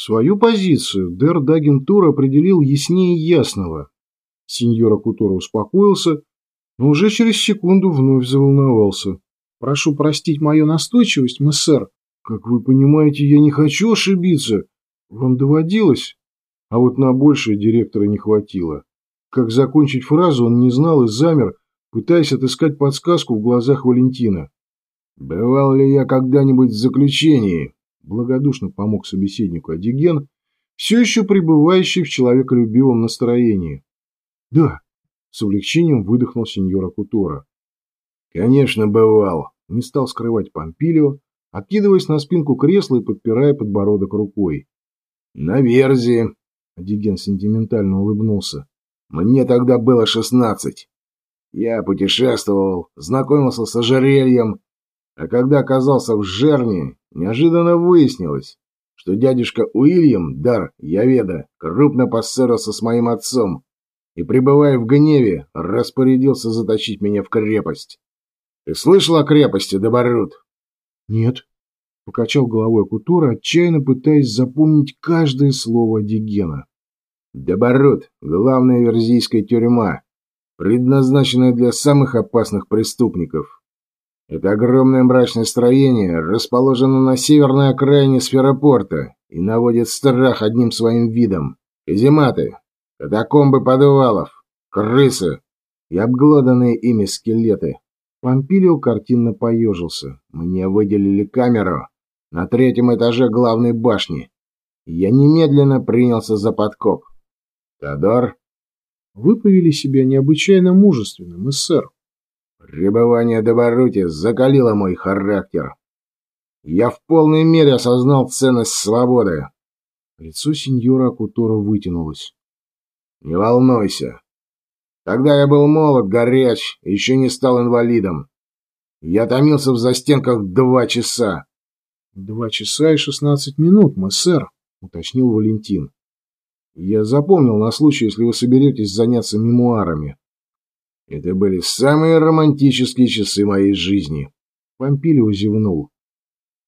Свою позицию Дер Дагентур определил яснее ясного. Сеньор Акутора успокоился, но уже через секунду вновь заволновался. «Прошу простить мою настойчивость, мессер. Как вы понимаете, я не хочу ошибиться. Вам доводилось?» А вот на большее директора не хватило. Как закончить фразу, он не знал и замер, пытаясь отыскать подсказку в глазах Валентина. «Бывал ли я когда-нибудь в заключении?» Благодушно помог собеседнику Адиген, все еще пребывающий в человеколюбивом настроении. «Да», — с облегчением выдохнул сеньора Кутора. «Конечно, бывал», — не стал скрывать Помпилио, откидываясь на спинку кресла и подпирая подбородок рукой. «На Верзе», — Адиген сентиментально улыбнулся. «Мне тогда было шестнадцать. Я путешествовал, знакомился с ожерельем, а когда оказался в Жерне, неожиданно выяснилось, что дядюшка Уильям, дар Яведа, крупно поссорился с моим отцом и, пребывая в гневе, распорядился заточить меня в крепость. Ты слышал о крепости, Доборут? Нет. Покачал головой Кутура, отчаянно пытаясь запомнить каждое слово Дигена. Доборут — главная верзийская тюрьма, предназначенная для самых опасных преступников. Это огромное мрачное строение расположено на северной окраине сферопорта и наводит страх одним своим видом. Казематы, катакомбы подвалов, крысы и обглоданные ими скелеты. Помпилио картинно поежился. Мне выделили камеру на третьем этаже главной башни. Я немедленно принялся за подкоп. Тодор? Вы повели себя необычайно мужественным, сэр. Пребывание Доборути закалило мой характер. Я в полной мере осознал ценность свободы. Лицо сеньора Акутора вытянулось. Не волнуйся. Тогда я был молод, горяч, еще не стал инвалидом. Я томился в застенках два часа. Два часа и шестнадцать минут, мой сэр, уточнил Валентин. Я запомнил на случай, если вы соберетесь заняться мемуарами. Это были самые романтические часы моей жизни. Помпилио зевнул.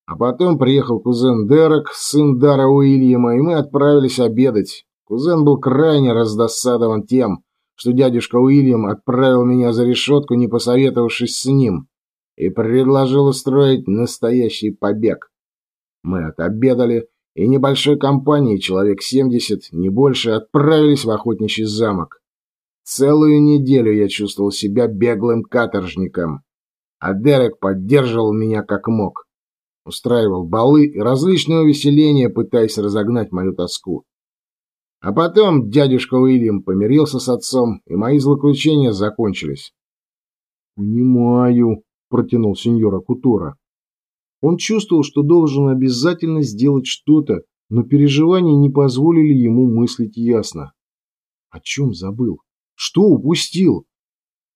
А потом приехал кузен Дерек, сын Дара Уильяма, и мы отправились обедать. Кузен был крайне раздосадован тем, что дядюшка Уильям отправил меня за решетку, не посоветовавшись с ним, и предложил устроить настоящий побег. Мы отобедали, и небольшой компанией, человек семьдесят, не больше, отправились в охотничий замок. Целую неделю я чувствовал себя беглым каторжником, а Дерек поддерживал меня как мог. Устраивал балы и различные увеселения, пытаясь разогнать мою тоску. А потом дядюшка Уильям помирился с отцом, и мои злоключения закончились. «Понимаю», — протянул сеньора Кутура. Он чувствовал, что должен обязательно сделать что-то, но переживания не позволили ему мыслить ясно. О чем забыл? Что упустил?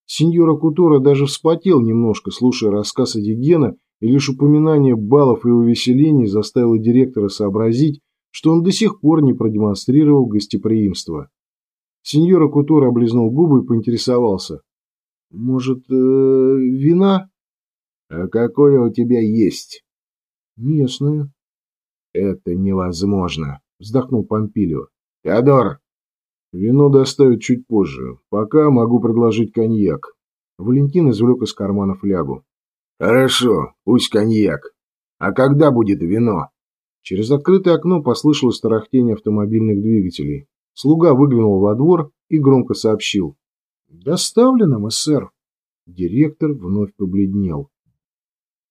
Сеньора Кутора даже вспотел немножко, слушая рассказ Эдигена, и лишь упоминание баллов и увеселений заставило директора сообразить, что он до сих пор не продемонстрировал гостеприимство. Сеньора Кутора облизнул губы и поинтересовался. «Может, э, вина?» «А какое у тебя есть?» «Местное». «Это невозможно», — вздохнул Помпилио. «Теодор, Вино доставят чуть позже. Пока могу предложить коньяк. Валентин извлек из кармана флягу. Хорошо, пусть коньяк. А когда будет вино? Через открытое окно послышалось тарахтение автомобильных двигателей. Слуга выглянул во двор и громко сообщил. «Доставлено, сэр». Директор вновь побледнел.